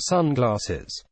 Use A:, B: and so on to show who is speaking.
A: Sunglasses.